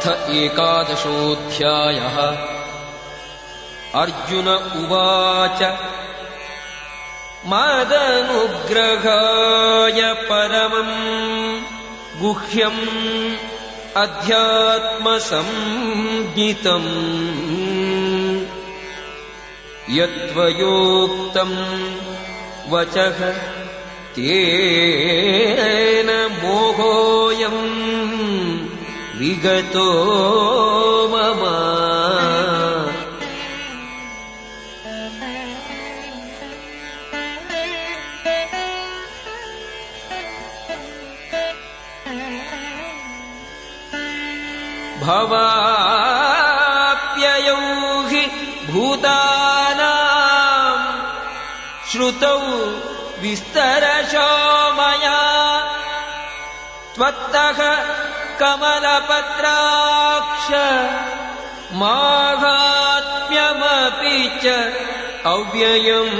अथ एकादशोऽध्यायः। अर्जुन उवाच मादनुग्रहाय परमम् गुह्यम् अध्यात्मसंज्ञितम् यत्त्वयोक्तम् वचः तेन मोहोऽयम् विगतो मम। भवाप्ययौ हि भूतानाम् श्रुतौ विस्तरशो मया त्वत्तः कमलपत्राक्ष माहात्म्यमपि च अव्ययम्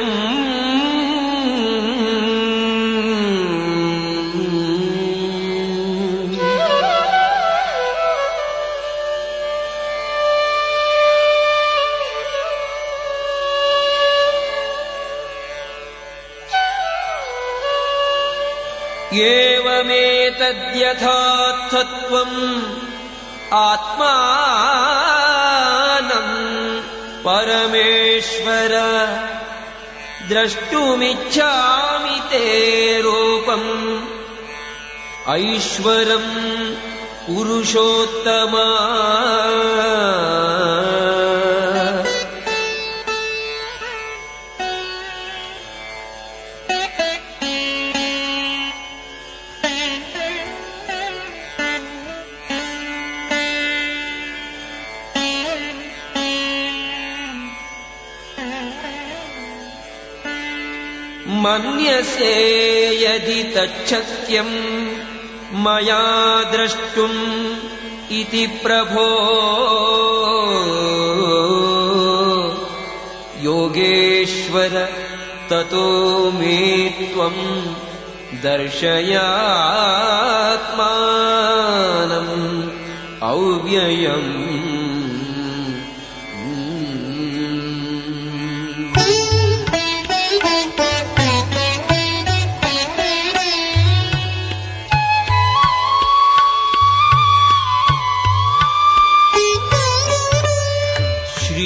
एवमेतद्यथात्वम् आत्मानम् परमेश्वर। द्रष्टुमिच्छामि ते रूपम्। ऐश्वरम् पुरुषोत्तमा मन्यसे यदि तच्छक्यम् मया द्रष्टुम् इति प्रभो। योगेश्वर ततो मे त्वम् दर्शयात्मानम् अव्ययम्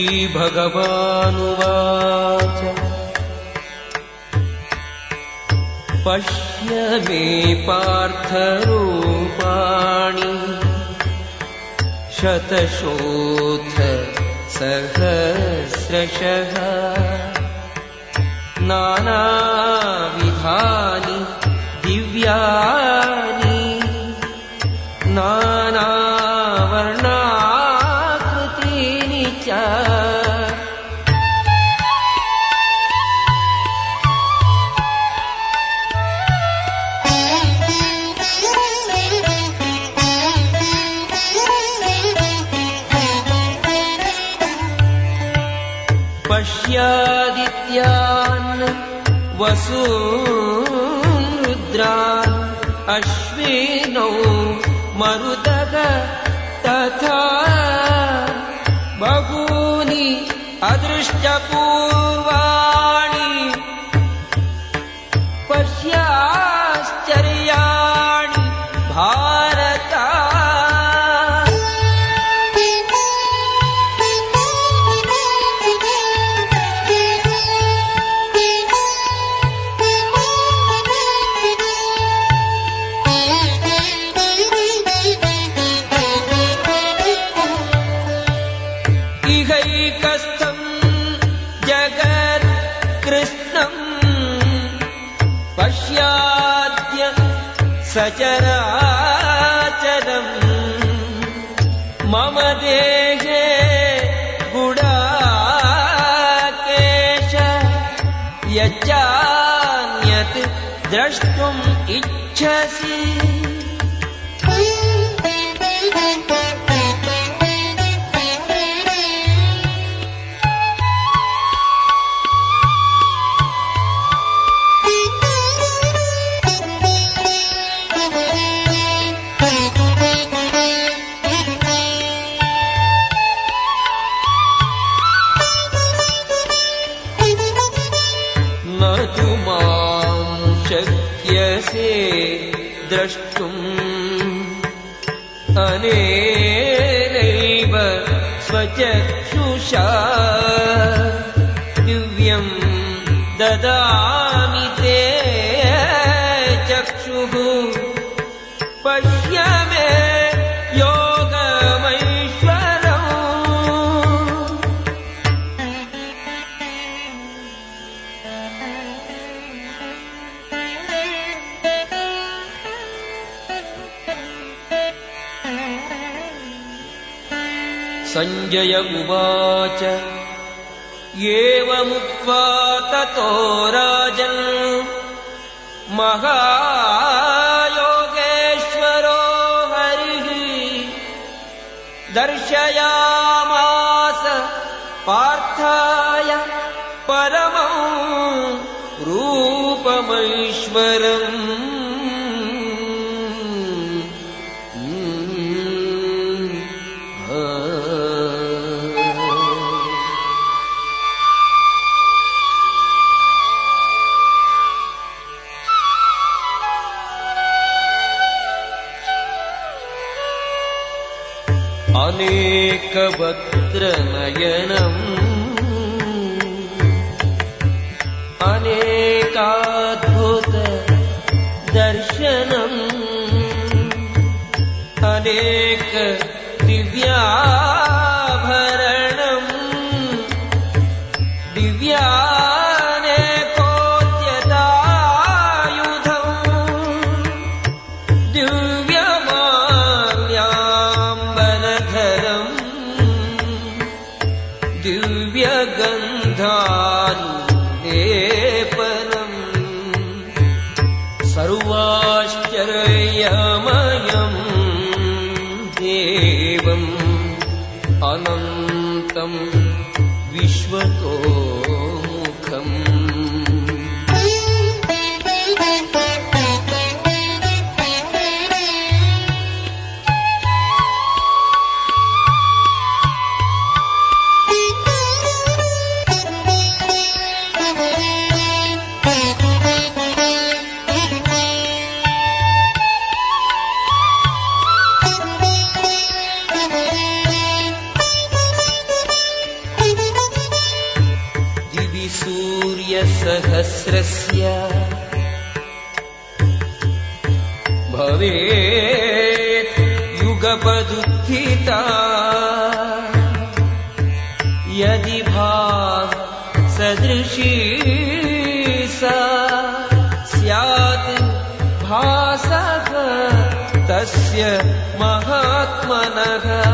भगवानुवाच पश्य मे पार्थरूपाणि। शतशोथ सहस्रशः। नानाविधानि दिव्यानि। नानावर्णाकृतीनि मरुतः तथा बहूनि अदृष्टपूर्वाणि शक्यसे द्रष्टुम् अनेनैव स्वचक्षुषा दिव्यम् ददा सञ्जय उवाच एवमुक्त्वा ततो राजन्। महायोगेश्वरो हरिः। दर्शयामास पार्थाय परमम् रूपमैश्वरम् अनेकवक्त्रनयनम् सहस्रस्य। भवेत् युगपदुत्थिता। यदि भा सदृशी सा स्यात् भासः तस्य महात्मनः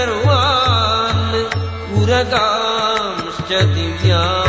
सर्वान् उरगांश्च दिव्या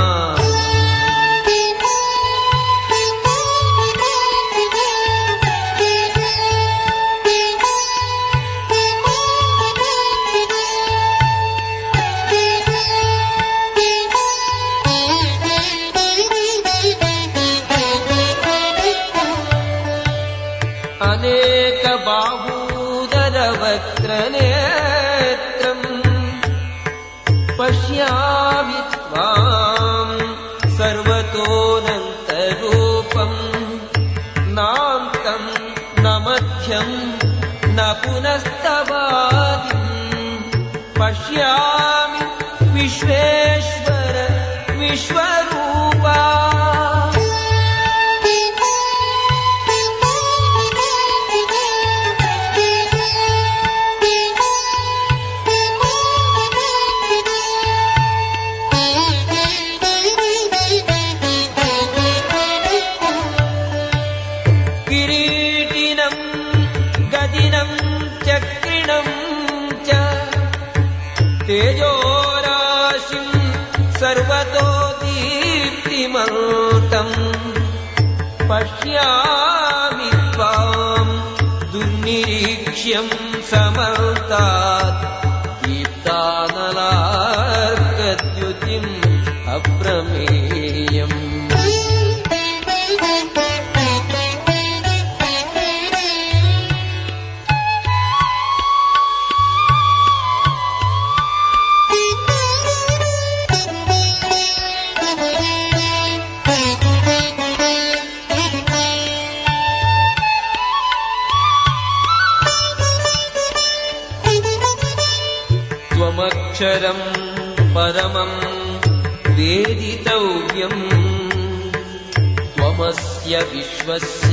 विश्वस्य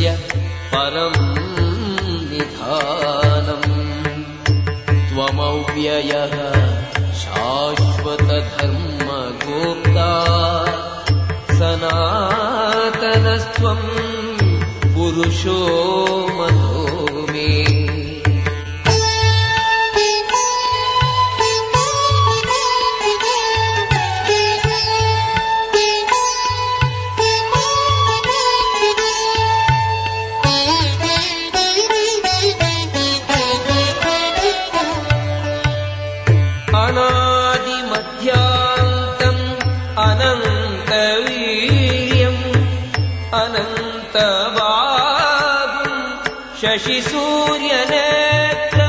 शशिसूर्यनेत्रम्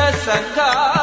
ah 歌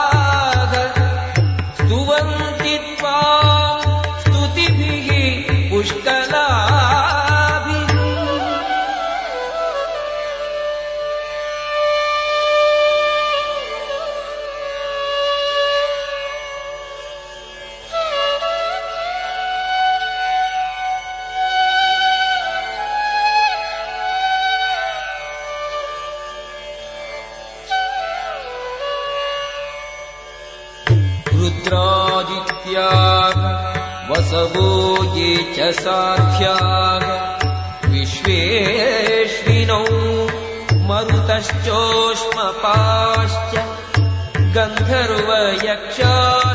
अथर्व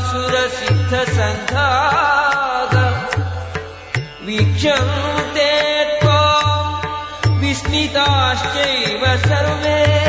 सुरसिद्धसन्धा वीक्षन्ते त्वा विस्मिताश्चैव सर्वे।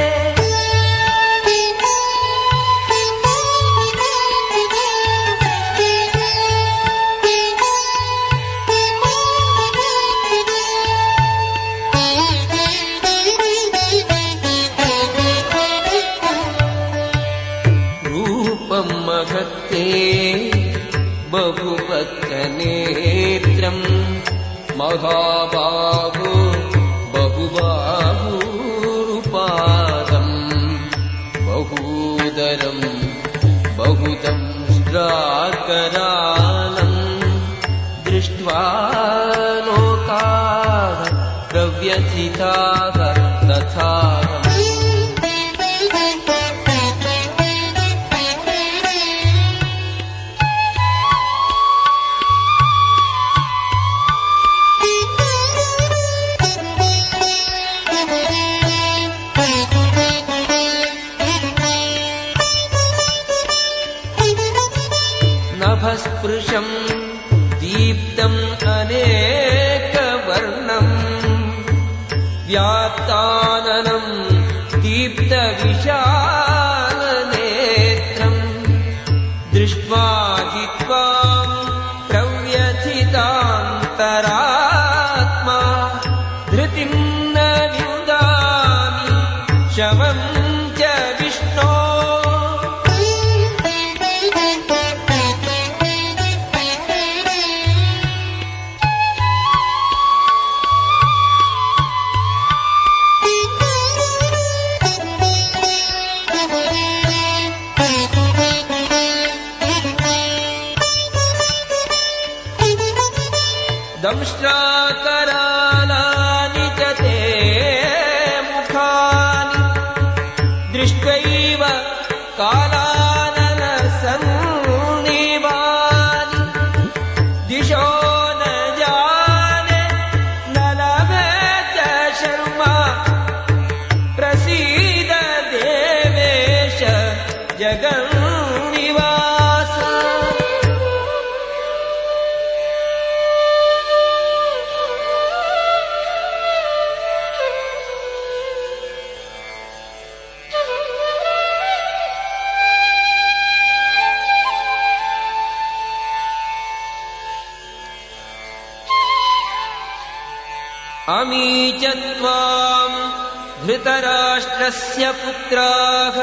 धृतराष्ट्रस्य पुत्राः।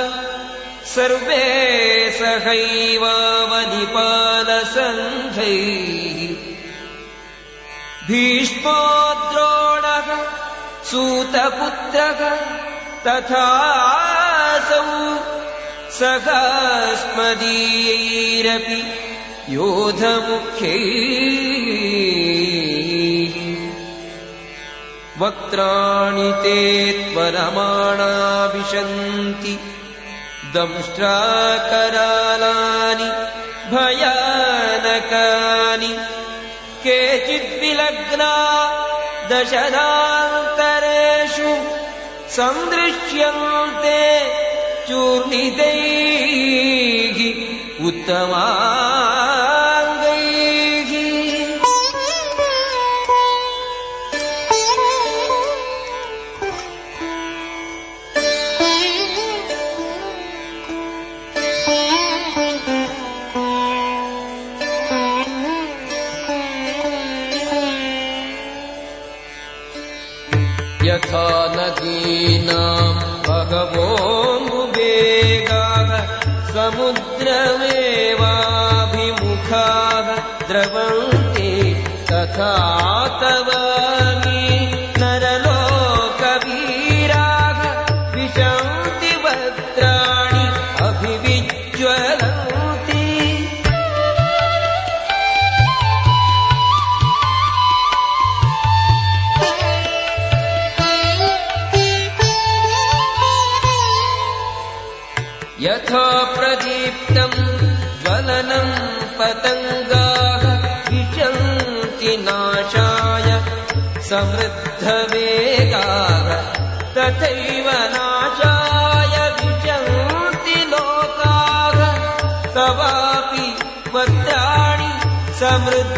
सर्वे सहैवावधिपालसन्धैः। भीष्मो द्रोणः सूतपुत्रः तथासौ सखास्मदीयैरपि योधमुख्यैः। वक्त्राणि ते त्वरमाणाविशन्ति दंष्ट्राकरालानि भयानकानि। केचिद्विलग्ना दशरान्तरेषु सन्दृश्यन्ते चूर्णितैः उत्तमा समुद्रमेवाभिमुखाः द्रवन्ति तथा ಸಮೃದ್ಧ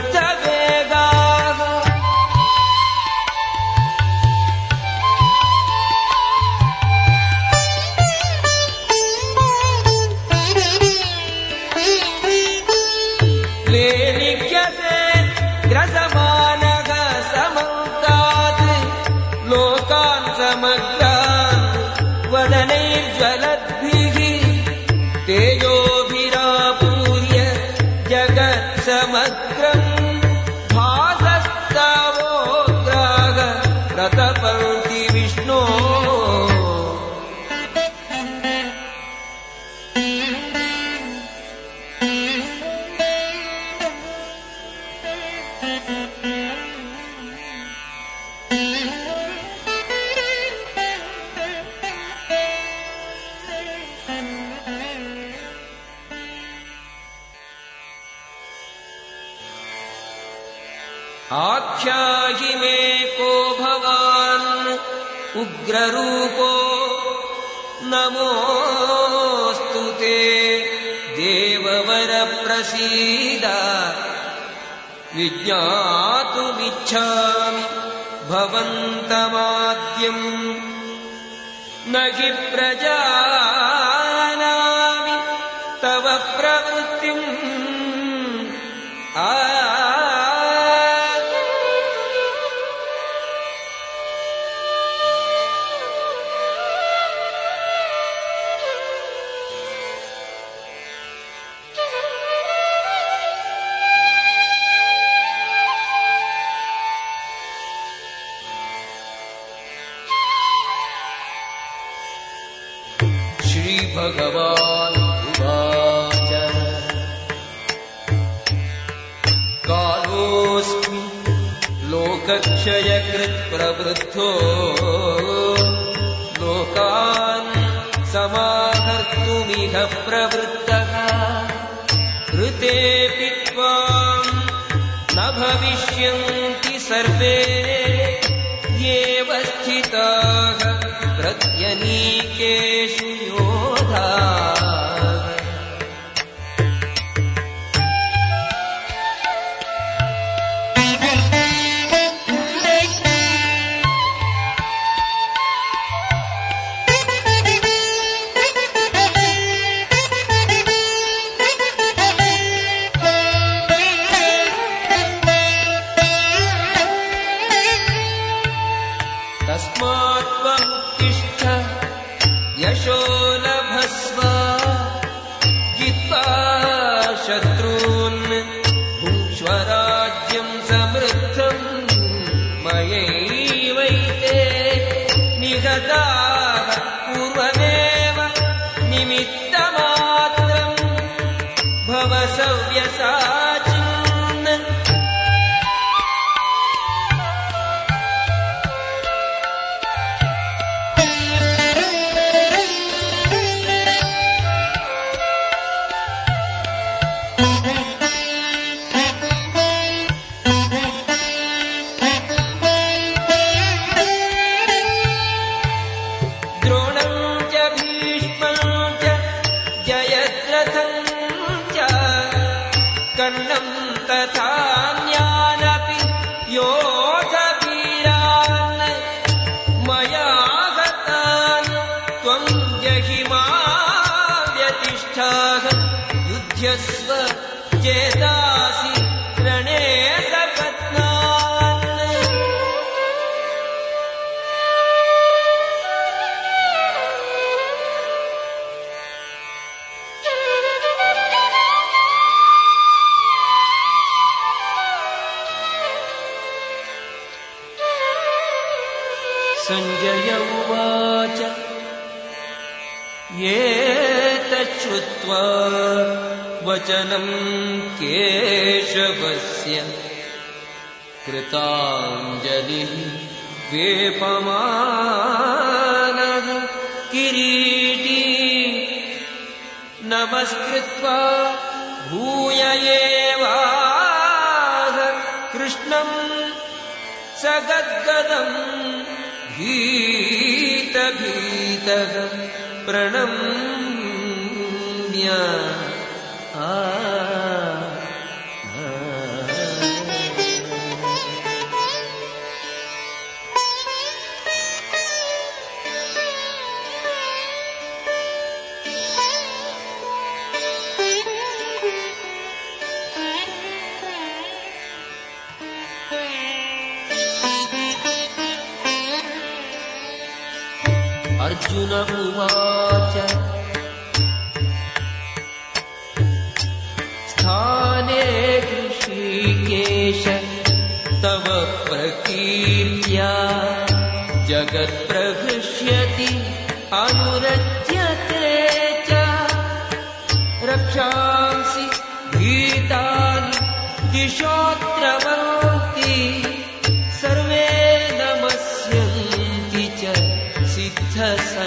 भगवान् उवाच। कालोऽस्मि लोकक्षयकृत्प्रवृद्धो लोकान् समाहर्तुमिह प्रवृत्तः। ऋतेऽपि त्वाम् न भविष्यन्ति सर्वे। येव स्थिताः प्रत्यनीके। भव सव्यसा। ञ्जलिः वेपमानः किरीटी नमस्कृत्वा भूय भूयवाद कृष्णम् सगद्गदम् भीतभीतः प्रणम्या अर्जुन उवाच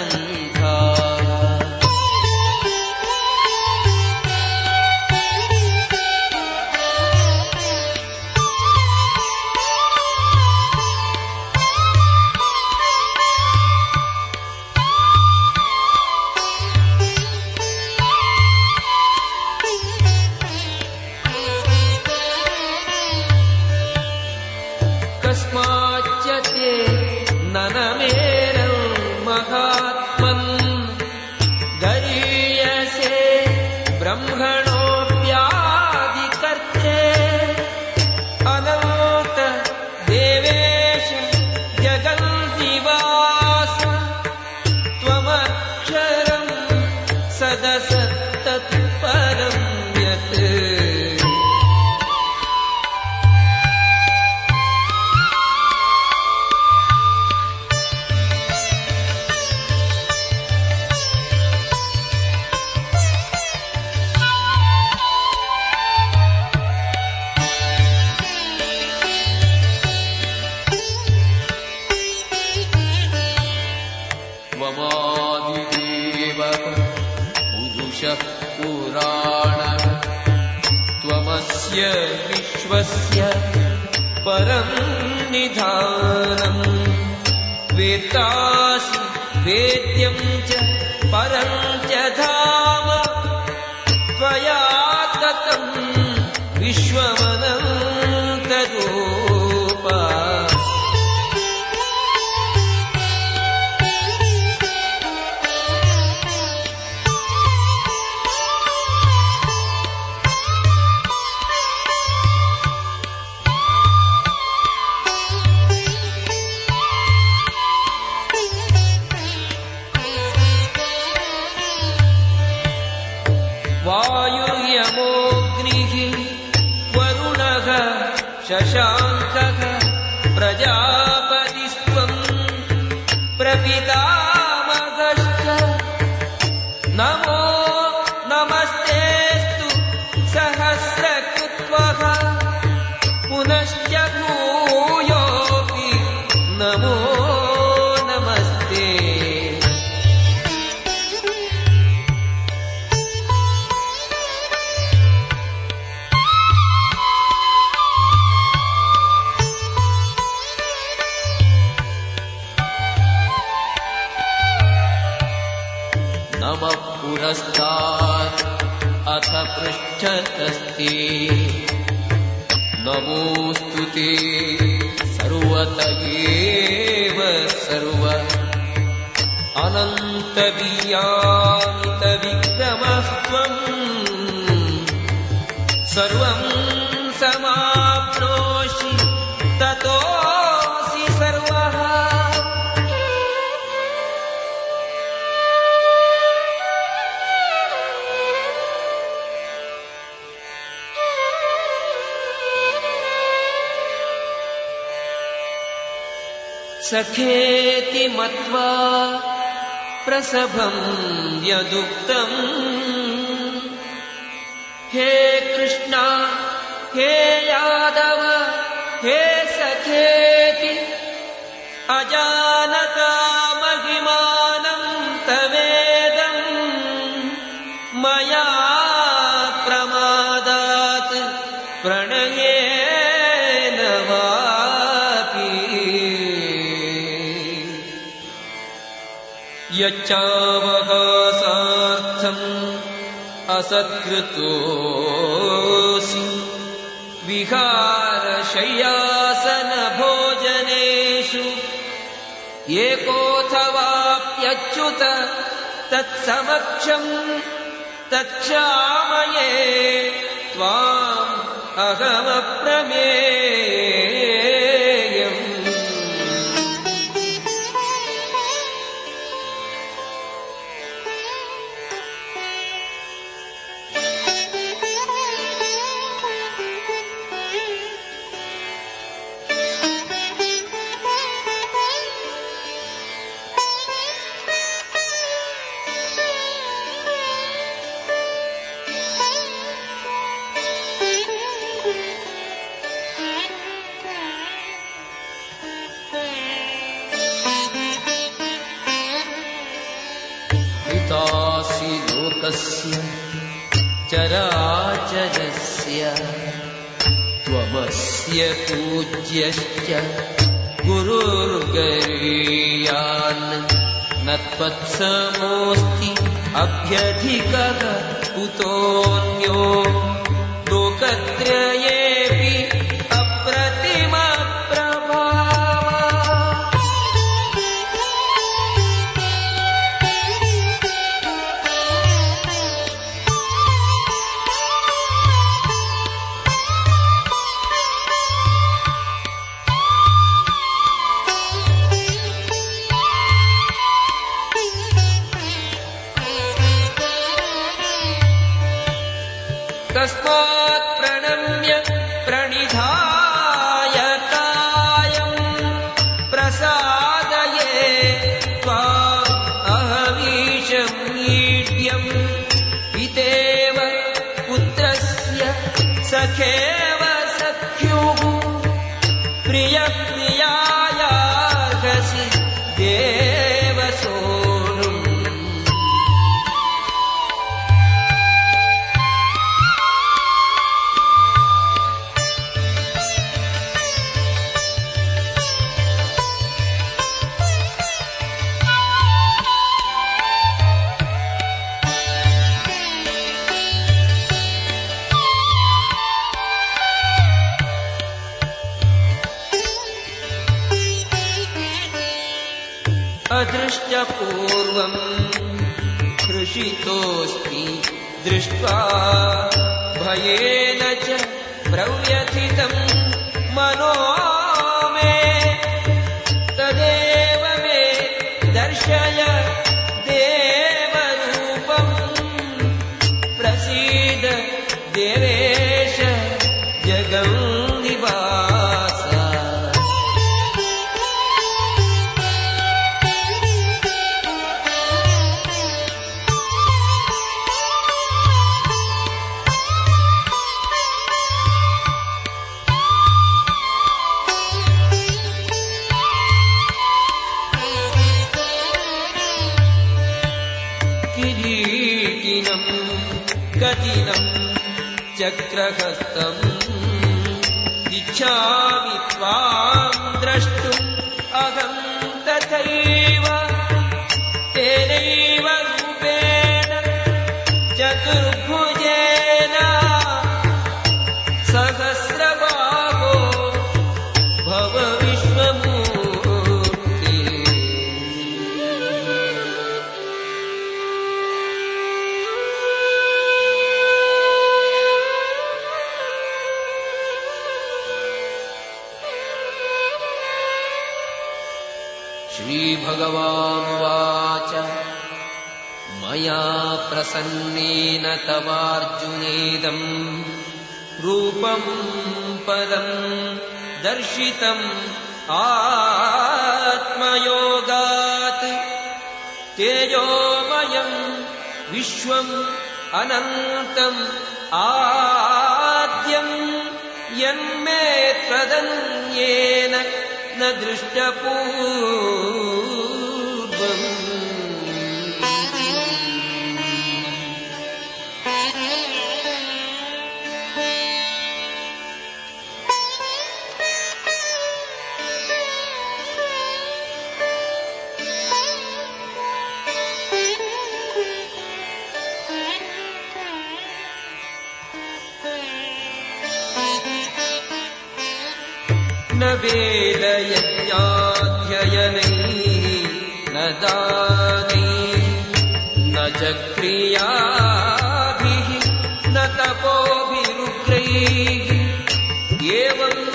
عنك विश्वस्य परं निधानम् वेत्तासि वेद्यं च परं च अथ पृष्ठतस्ते नमोऽस्तु ते सर्वत एव सर्व। अनन्तवीयामितविक्रमः त्वम् सर्वं सखेति मत्वा प्रसभं यदुक्तम् हे कृष्ण हे यादव हे सखेति यच्चावकाशार्थम् असत्कृतोऽसि विहारशय्यासनभोजनेषु एकोऽथवाप्यच्युत तत्समक्षम् तच्छामये त्वाम् अहमप्रमे चराचरस्य त्वमस्य पूज्यश्च गुरुर्गरीयान् न त्वत्समोऽस्ति अभ्यधिकः कुतोऽन्यो अदृष्टपूर्वम् कृषितोऽस्ति दृष्ट्वा भयेन च प्रव्यथितम् मनो मे तदेव मे दर्शय اچھا श्रीभगवानुवाच मया प्रसन्नेन तवार्जुनेदम् रूपम् पदम् दर्शितम् आत्मयोगात्। तेजोमयम् विश्वम् अनन्तम् आद्यम्। यन्मे त्वदन्येन न दृष्टपू रु एवम्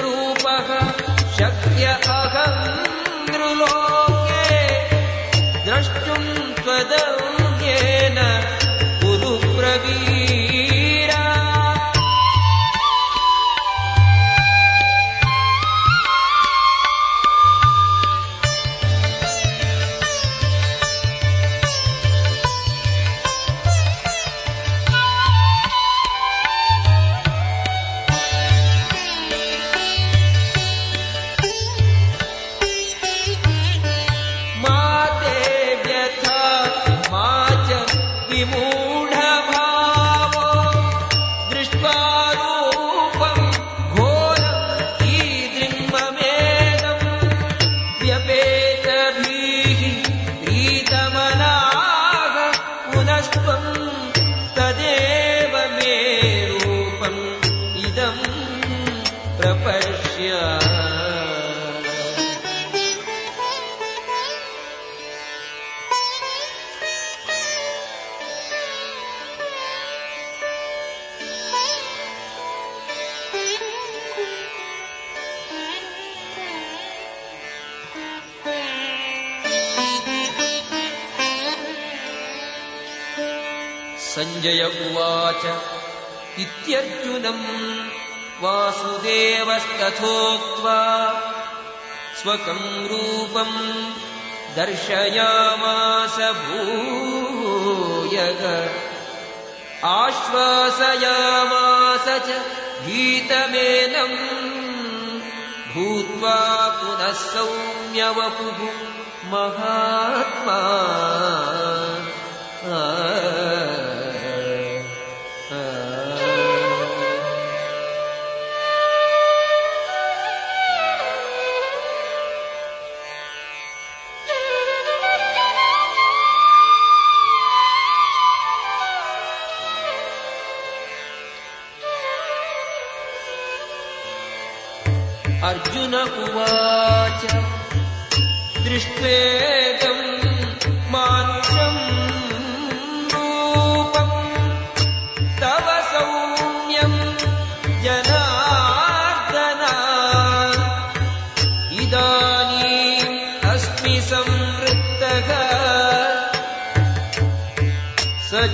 सञ्जय उवाच। इत्यर्जुनम् वासुदेवस्तथोक्त्वा स्वकम् रूपम् दर्शयामास भूयग। आश्वासयामास च गीतमेनम् भूत्वा पुनः सौम्यवपुः महात्मा। अर्जुन उवाच दृष्ट्वेदम् रूपम् तव सौम्यम् जनार्दन। इदानीम् अस्मि संवृत्तः स